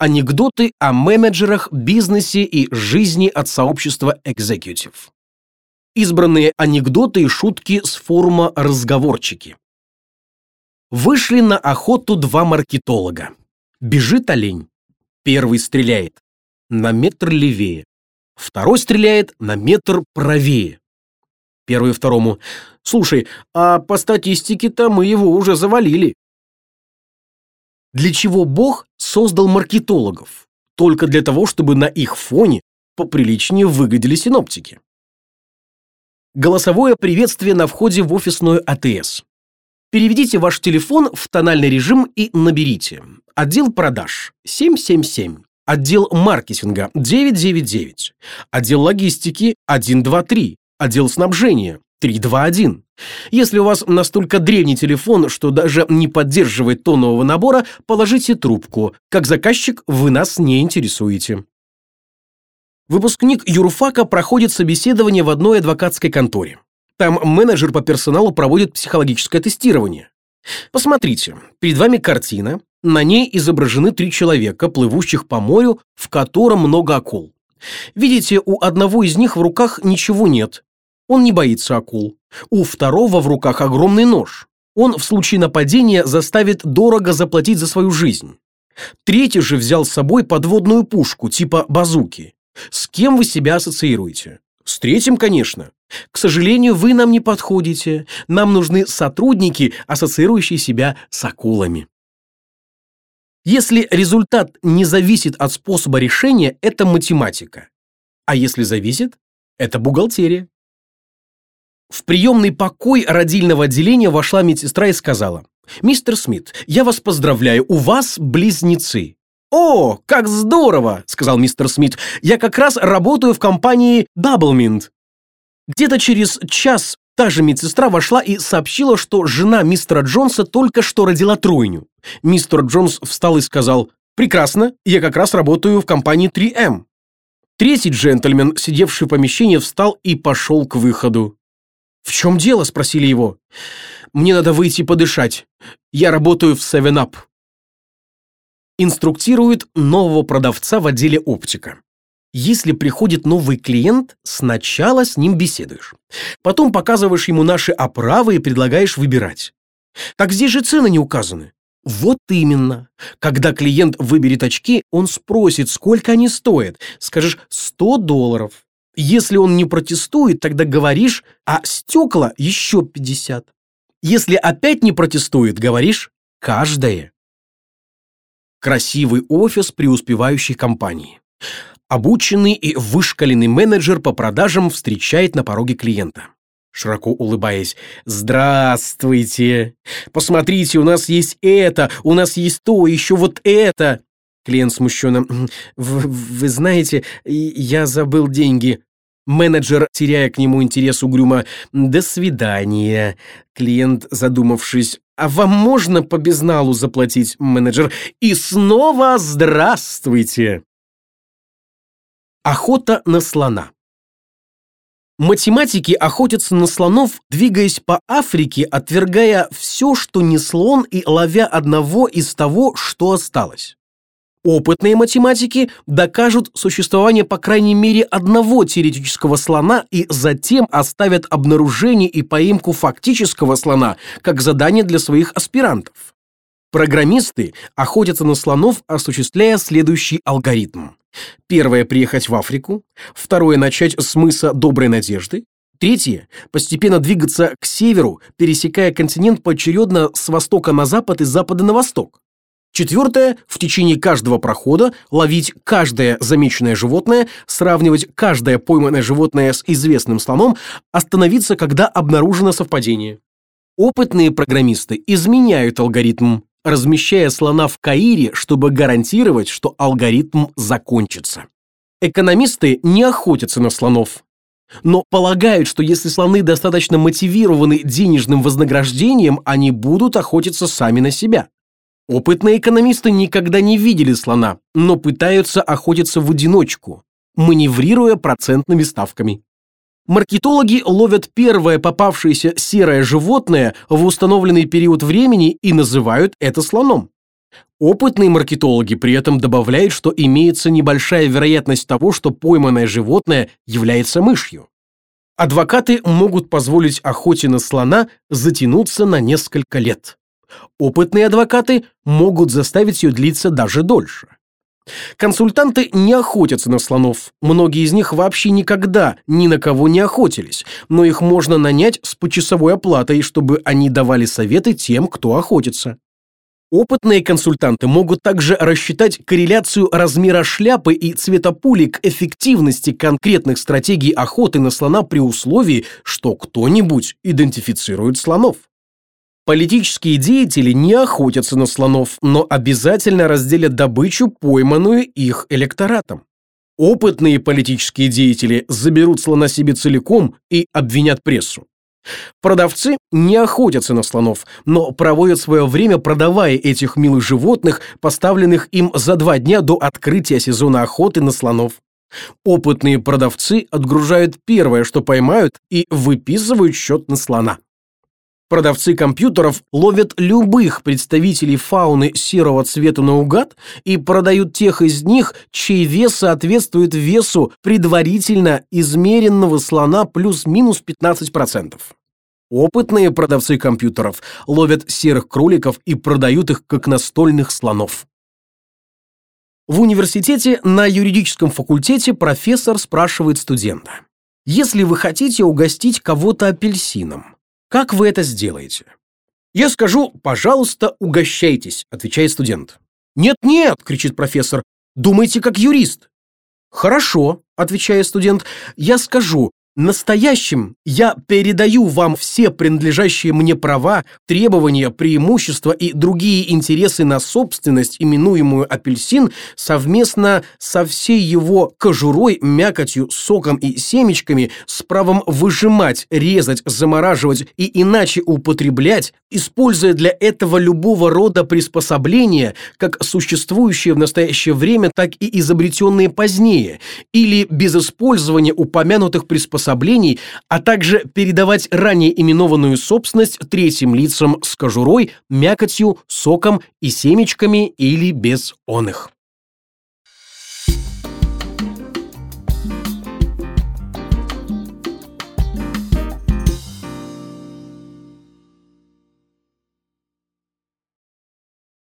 Анекдоты о менеджерах, бизнесе и жизни от сообщества экзекьютив. Избранные анекдоты и шутки с форума «Разговорчики». Вышли на охоту два маркетолога. Бежит олень. Первый стреляет на метр левее. Второй стреляет на метр правее. Первый второму. «Слушай, а по статистике-то мы его уже завалили». Для чего Бог создал маркетологов? Только для того, чтобы на их фоне поприличнее выглядели синоптики. Голосовое приветствие на входе в офисную АТС. Переведите ваш телефон в тональный режим и наберите. Отдел продаж 777. Отдел маркетинга 999. Отдел логистики 123. Отдел снабжения 321. Если у вас настолько древний телефон, что даже не поддерживает тонового набора, положите трубку. Как заказчик вы нас не интересуете. Выпускник юрфака проходит собеседование в одной адвокатской конторе. Там менеджер по персоналу проводит психологическое тестирование. Посмотрите, перед вами картина, на ней изображены три человека, плывущих по морю, в котором много акул. Видите, у одного из них в руках ничего нет. Он не боится акул. У второго в руках огромный нож. Он в случае нападения заставит дорого заплатить за свою жизнь. Третий же взял с собой подводную пушку типа базуки. С кем вы себя ассоциируете? С третьим, конечно. К сожалению, вы нам не подходите. Нам нужны сотрудники, ассоциирующие себя с акулами. Если результат не зависит от способа решения, это математика. А если зависит, это бухгалтерия. В приемный покой родильного отделения вошла медсестра и сказала, «Мистер Смит, я вас поздравляю, у вас близнецы». «О, как здорово!» – сказал мистер Смит. «Я как раз работаю в компании Doublemint». Где-то через час та же медсестра вошла и сообщила, что жена мистера Джонса только что родила тройню. Мистер Джонс встал и сказал, «Прекрасно, я как раз работаю в компании 3M». Третий джентльмен, сидевший в помещении, встал и пошел к выходу. «В чем дело?» – спросили его. «Мне надо выйти подышать. Я работаю в 7-Up» инструктирует нового продавца в отделе оптика. Если приходит новый клиент, сначала с ним беседуешь. Потом показываешь ему наши оправы и предлагаешь выбирать. Так здесь же цены не указаны. Вот именно. Когда клиент выберет очки, он спросит, сколько они стоят. Скажешь 100 долларов. Если он не протестует, тогда говоришь, а стекла еще 50. Если опять не протестует, говоришь каждое. Красивый офис преуспевающей компании. Обученный и вышкаленный менеджер по продажам встречает на пороге клиента. Широко улыбаясь, «Здравствуйте! Посмотрите, у нас есть это, у нас есть то, еще вот это!» Клиент смущенно, «Вы, вы знаете, я забыл деньги». Менеджер, теряя к нему интерес угрюмо, «До свидания». Клиент, задумавшись, «А вам можно по безналу заплатить, менеджер?» И снова «Здравствуйте!» Охота на слона Математики охотятся на слонов, двигаясь по Африке, отвергая все, что не слон, и ловя одного из того, что осталось. Опытные математики докажут существование по крайней мере одного теоретического слона и затем оставят обнаружение и поимку фактического слона как задание для своих аспирантов. Программисты охотятся на слонов, осуществляя следующий алгоритм. Первое – приехать в Африку. Второе – начать с мыса Доброй Надежды. Третье – постепенно двигаться к северу, пересекая континент поочередно с востока на запад и запада на восток. Четвертое – в течение каждого прохода ловить каждое замеченное животное, сравнивать каждое пойманное животное с известным слоном, остановиться, когда обнаружено совпадение. Опытные программисты изменяют алгоритм, размещая слона в Каире, чтобы гарантировать, что алгоритм закончится. Экономисты не охотятся на слонов, но полагают, что если слоны достаточно мотивированы денежным вознаграждением, они будут охотиться сами на себя. Опытные экономисты никогда не видели слона, но пытаются охотиться в одиночку, маневрируя процентными ставками. Маркетологи ловят первое попавшееся серое животное в установленный период времени и называют это слоном. Опытные маркетологи при этом добавляют, что имеется небольшая вероятность того, что пойманное животное является мышью. Адвокаты могут позволить охоте на слона затянуться на несколько лет. Опытные адвокаты могут заставить ее длиться даже дольше. Консультанты не охотятся на слонов. Многие из них вообще никогда ни на кого не охотились, но их можно нанять с почасовой оплатой, чтобы они давали советы тем, кто охотится. Опытные консультанты могут также рассчитать корреляцию размера шляпы и цвета пули к эффективности конкретных стратегий охоты на слона при условии, что кто-нибудь идентифицирует слонов. Политические деятели не охотятся на слонов, но обязательно разделят добычу, пойманную их электоратом. Опытные политические деятели заберут слона себе целиком и обвинят прессу. Продавцы не охотятся на слонов, но проводят свое время, продавая этих милых животных, поставленных им за два дня до открытия сезона охоты на слонов. Опытные продавцы отгружают первое, что поймают, и выписывают счет на слона. Продавцы компьютеров ловят любых представителей фауны серого цвета наугад и продают тех из них, чей вес соответствует весу предварительно измеренного слона плюс-минус 15%. Опытные продавцы компьютеров ловят серых кроликов и продают их как настольных слонов. В университете на юридическом факультете профессор спрашивает студента. Если вы хотите угостить кого-то апельсином, как вы это сделаете? Я скажу, пожалуйста, угощайтесь, отвечает студент. Нет-нет, кричит профессор, думайте как юрист. Хорошо, отвечает студент, я скажу, Настоящим я передаю вам все принадлежащие мне права, требования, преимущества и другие интересы на собственность, именуемую апельсин, совместно со всей его кожурой, мякотью, соком и семечками, с правом выжимать, резать, замораживать и иначе употреблять, используя для этого любого рода приспособления, как существующие в настоящее время, так и изобретенные позднее, или без использования упомянутых приспособлений приспособлений, а также передавать ранее именованную собственность третьим лицам с кожурой, мякотью, соком и семечками или без он их.